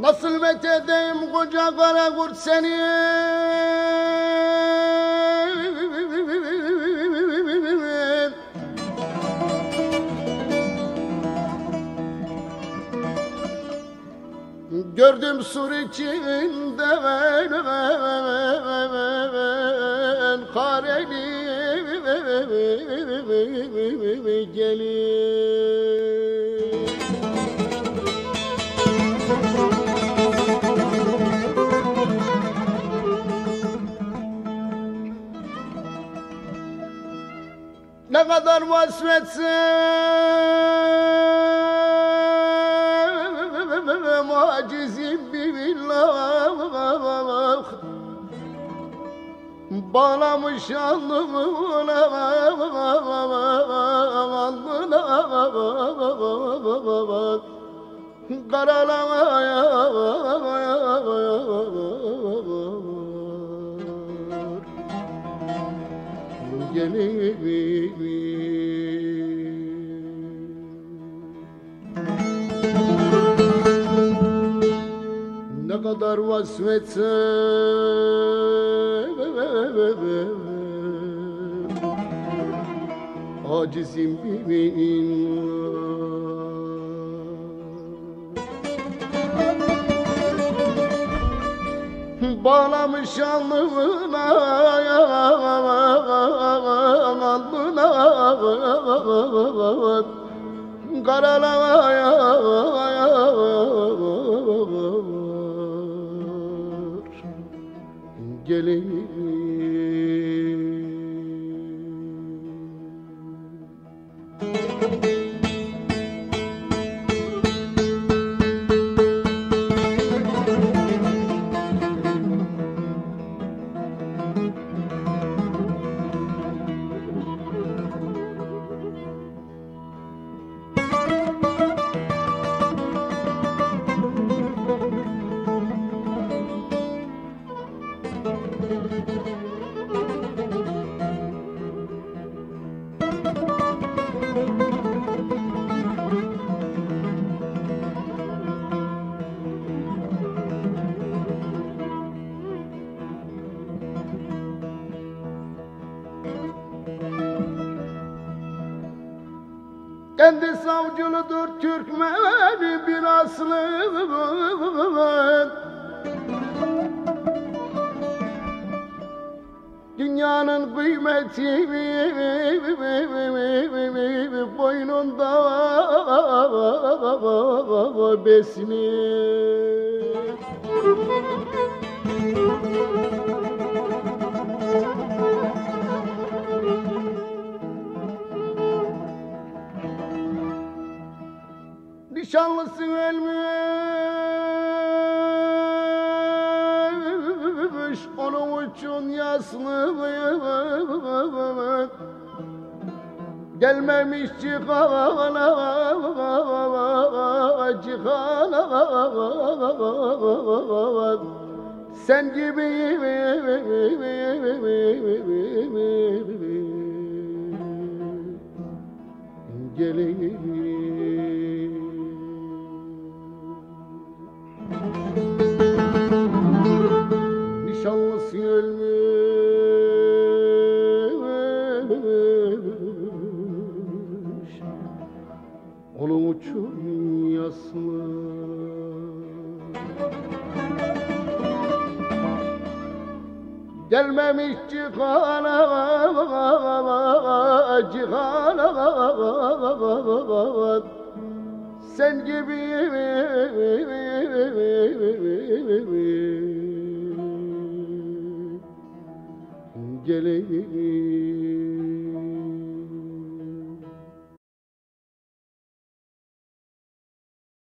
Nasıl met edeyim koca kara kurt seni Gördüm sur içinde ben kareli gelir Ne kadar vasfetsem acizim billah. Bağlamış alnımı alnına Karalamaya ne kadar vasfetsem Acizim billah Bağlamış alnına Gelir Kendi savcılıdır Türkmen bir aslı Dünyanın kıymeti boynunda besini Nişanlısı ölmüş Onun için yaslı Gelmemiş cihana Cihana. Sen gibi Gelir Onun için yaslı Gelmemiş cihana Cihana. Sen gibi Gelir